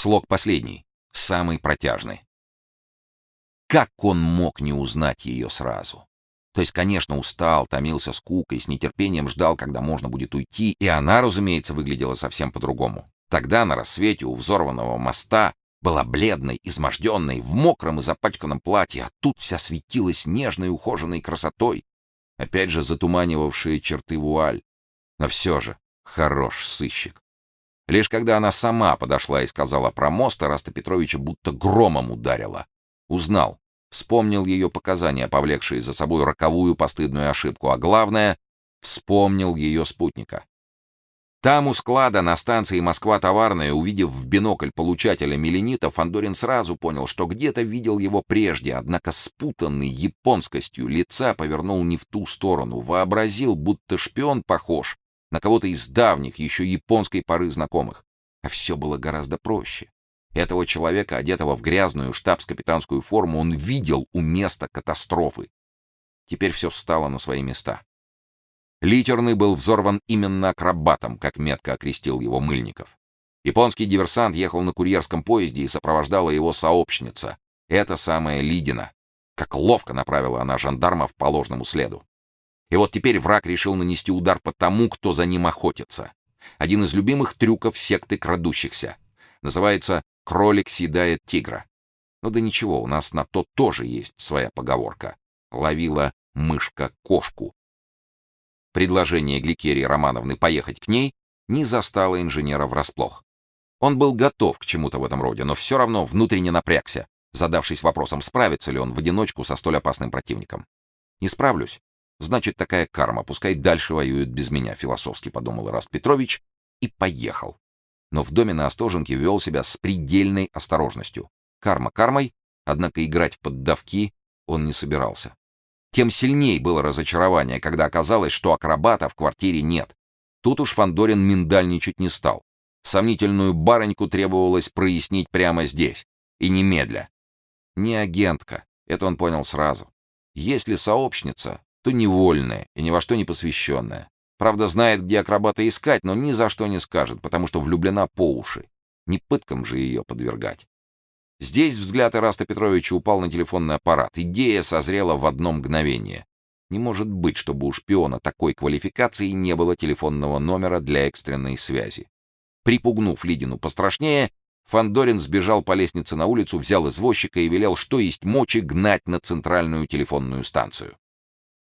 Слог последний, самый протяжный. Как он мог не узнать ее сразу? То есть, конечно, устал, томился скукой, с нетерпением ждал, когда можно будет уйти, и она, разумеется, выглядела совсем по-другому. Тогда на рассвете у взорванного моста была бледной, изможденной, в мокром и запачканном платье, а тут вся светилась нежной ухоженной красотой, опять же затуманивавшие черты вуаль. Но все же хорош сыщик. Лишь когда она сама подошла и сказала про мост, Раста Петровича будто громом ударила. Узнал, вспомнил ее показания, повлекшие за собой роковую постыдную ошибку, а главное, вспомнил ее спутника. Там у склада на станции Москва-Товарная, увидев в бинокль получателя меленита, Фандорин сразу понял, что где-то видел его прежде, однако спутанный японскостью лица повернул не в ту сторону, вообразил, будто шпион похож на кого-то из давних, еще японской поры знакомых. А все было гораздо проще. Этого человека, одетого в грязную штабс-капитанскую форму, он видел у места катастрофы. Теперь все встало на свои места. Литерный был взорван именно акробатом, как метко окрестил его Мыльников. Японский диверсант ехал на курьерском поезде и сопровождала его сообщница, эта самая Лидина. Как ловко направила она жандармов по ложному следу. И вот теперь враг решил нанести удар по тому, кто за ним охотится. Один из любимых трюков секты крадущихся. Называется «кролик съедает тигра». Ну да ничего, у нас на то тоже есть своя поговорка. Ловила мышка кошку. Предложение Гликерии Романовны поехать к ней не застало инженера врасплох. Он был готов к чему-то в этом роде, но все равно внутренне напрягся, задавшись вопросом, справится ли он в одиночку со столь опасным противником. Не справлюсь. Значит, такая карма, пускай дальше воюют без меня, философски подумал Раст Петрович и поехал. Но в доме на Остоженке вел себя с предельной осторожностью. Карма кармой, однако играть в поддавки он не собирался. Тем сильней было разочарование, когда оказалось, что акробата в квартире нет. Тут уж Фандорин миндальничать не стал. Сомнительную барыньку требовалось прояснить прямо здесь и немедля. Не агентка, это он понял сразу. Если сообщница, то невольная и ни во что не посвященная. Правда, знает, где акробата искать, но ни за что не скажет, потому что влюблена по уши. Не пыткам же ее подвергать. Здесь взгляд Ираста Петровича упал на телефонный аппарат. Идея созрела в одно мгновение. Не может быть, чтобы у шпиона такой квалификации не было телефонного номера для экстренной связи. Припугнув Лидину пострашнее, Фандорин сбежал по лестнице на улицу, взял извозчика и велел, что есть мочи, гнать на центральную телефонную станцию.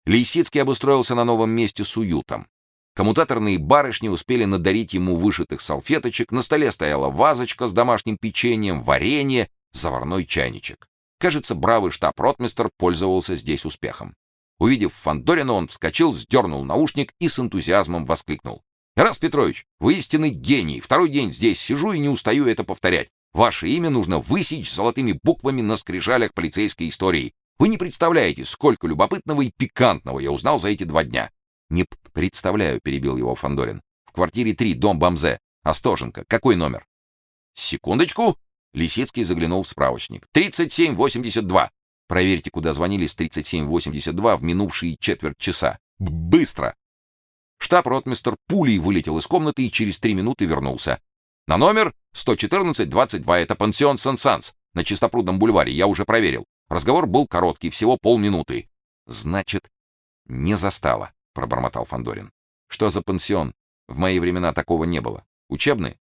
Лисицкий обустроился на новом месте с уютом. Коммутаторные барышни успели надарить ему вышитых салфеточек, на столе стояла вазочка с домашним печеньем, варенье, заварной чайничек. Кажется, бравый штаб-ротмистр пользовался здесь успехом. Увидев Фандорина, он вскочил, сдернул наушник и с энтузиазмом воскликнул: "Раз Петрович, вы истинный гений. Второй день здесь сижу и не устаю это повторять. Ваше имя нужно высечь золотыми буквами на скрижалях полицейской истории. Вы не представляете, сколько любопытного и пикантного я узнал за эти два дня. Не представляю, перебил его Фандорин. В квартире 3, дом Бамзе. Остоженко. Какой номер? Секундочку. Лисицкий заглянул в справочник. 3782. Проверьте, куда звонили с 3782 в минувшие четверть часа. Быстро. Штаб-ротмистр пулей вылетел из комнаты и через три минуты вернулся. На номер 114-22 это пансион Сан-Санс на Чистопрудном бульваре, я уже проверил. Разговор был короткий, всего полминуты. Значит, не застала, пробормотал Фандорин. Что за пансион? В мои времена такого не было. Учебный?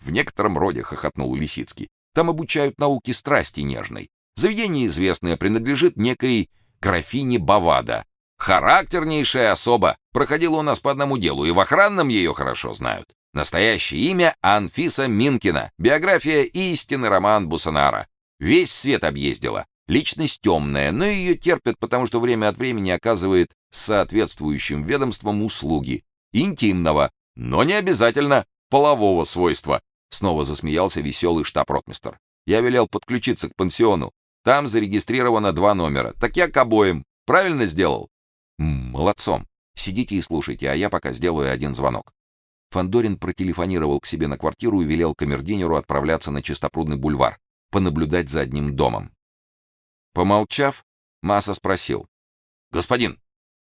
В некотором роде хохотнул Лисицкий. Там обучают науке страсти нежной. Заведение известное принадлежит некой графине Бавада. Характернейшая особа. Проходила у нас по одному делу, и в охранном ее хорошо знают. Настоящее имя Анфиса Минкина. Биография истинный роман Бусанара. Весь свет объездила. Личность темная, но ее терпят, потому что время от времени оказывает соответствующим ведомствам услуги. Интимного, но не обязательно полового свойства. Снова засмеялся веселый штаб-ротмистр. Я велел подключиться к пансиону. Там зарегистрировано два номера. Так я к обоим. Правильно сделал? Молодцом. Сидите и слушайте, а я пока сделаю один звонок. Фандорин протелефонировал к себе на квартиру и велел камердинеру отправляться на Чистопрудный бульвар понаблюдать за одним домом. Помолчав, Масса спросил: "Господин,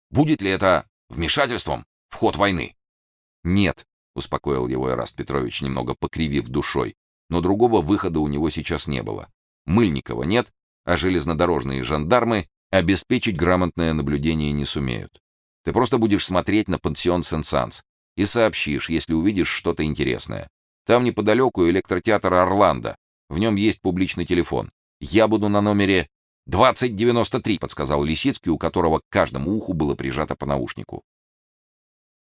будет ли это вмешательством в ход войны?" "Нет", успокоил его Эраст Петрович, немного покривив душой. но другого выхода у него сейчас не было. Мыльникова нет, а железнодорожные жандармы обеспечить грамотное наблюдение не сумеют. Ты просто будешь смотреть на пансион Сен-Санс и сообщишь, если увидишь что-то интересное. Там неподалеку электротеатр Орландо. В нем есть публичный телефон. Я буду на номере 2093, подсказал Лисицкий, у которого к каждому уху было прижато по наушнику.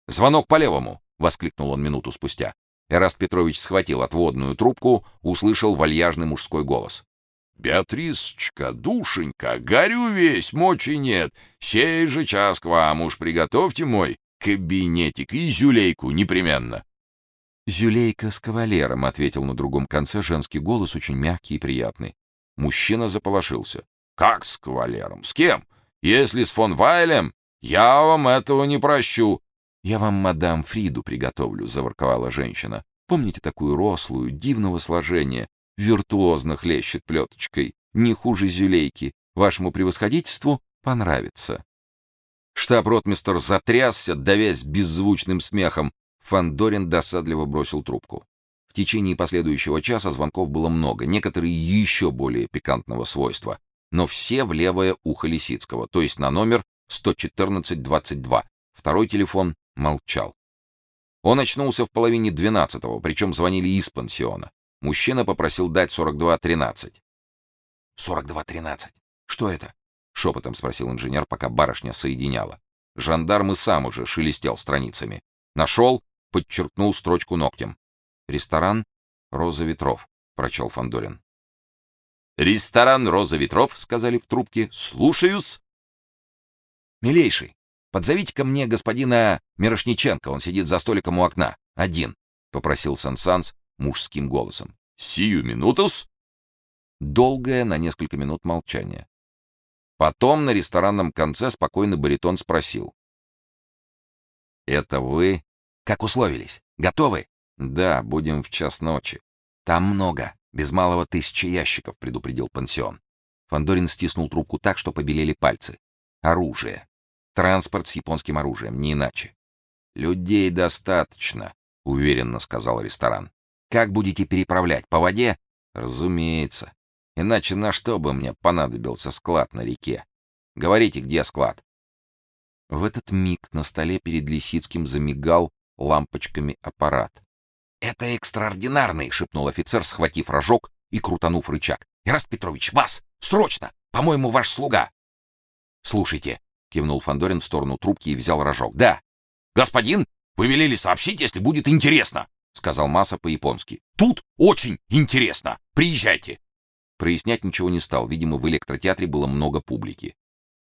Звонок по левому, воскликнул он минуту спустя. Эраст Петрович схватил отводную трубку, услышал вальяжный мужской голос. Беатрисочка, душенька, горю весь, мочи нет. Сей же час к вам уж приготовьте мой кабинетик и зюлейку непременно. Зюлейка с кавалером, ответил на другом конце женский голос, очень мягкий и приятный. Мужчина заполошился. Как с кавалером? С кем? Если с фон Вайлем, я вам этого не прощу. Я вам мадам Фриду приготовлю, заворковала женщина. Помните такую рослую, дивного сложения, виртуозно хлещет плеточкой, не хуже зюлейки. Вашему превосходительству понравится. Штаб-ротмистр затрясся, давясь беззвучным смехом. Фандорин досадливо бросил трубку. В течение последующего часа звонков было много, некоторые еще более пикантного свойства, но все в левое ухо Лисицкого, то есть на номер 114-22. Второй телефон молчал. Он очнулся в половине двенадцатого, причем звонили из пансиона. Мужчина попросил дать 42-13. 42-13. Что это? шепотом спросил инженер, пока барышня соединяла. Жандарм и сам уже шелестел страницами. Нашел, подчеркнул строчку ногтем. Ресторан Роза ветров, прочел Фандорин. Ресторан Роза ветров, сказали в трубке. Слушаюсь. Милейший, подзовите ко мне господина Мирошниченко, он сидит за столиком у окна, один, попросил Сансанс мужским голосом. Сию минутус. Долгое на несколько минут молчание. Потом на ресторанном конце спокойный баритон спросил: "Это вы, как условились? Готовы?" "Да, будем в час ночи. Там много, без малого тысячи ящиков", предупредил пансион. Фандорин стиснул трубку так, что побелели пальцы. "Оружие. Транспорт с японским оружием, не иначе. Людей достаточно", уверенно сказал ресторан. Как будете переправлять по воде? Разумеется. Иначе на что бы мне понадобился склад на реке? Говорите, где склад? В этот миг на столе перед Лисицким замигал лампочками аппарат. Это экстраординарный, шепнул офицер, схватив рожок и крутанув рычаг. Ираст Петрович, вас срочно, по-моему, ваш слуга. Слушайте, кивнул Фандорин в сторону трубки и взял рожок. Да. Господин, вы велели сообщить, если будет интересно. — сказал Маса по-японски. «Тут очень интересно. Приезжайте». Прояснять ничего не стал. Видимо, в электротеатре было много публики.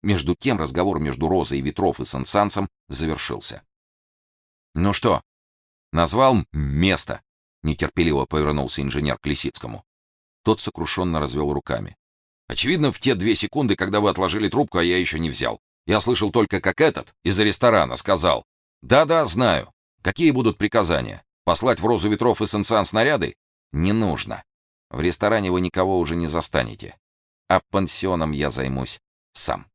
Между тем разговор между Розой Ветров и Сансансом завершился. «Ну что, назвал место?» — нетерпеливо повернулся инженер к Лисицкому. Тот сокрушенно развел руками. «Очевидно, в те две секунды, когда вы отложили трубку, а я еще не взял. Я слышал только, как этот из ресторана сказал. Да-да, знаю. Какие будут приказания? Послать в Розу ветров и Сенсан снаряды? Не нужно. В ресторане вы никого уже не застанете. А пансионом я займусь сам.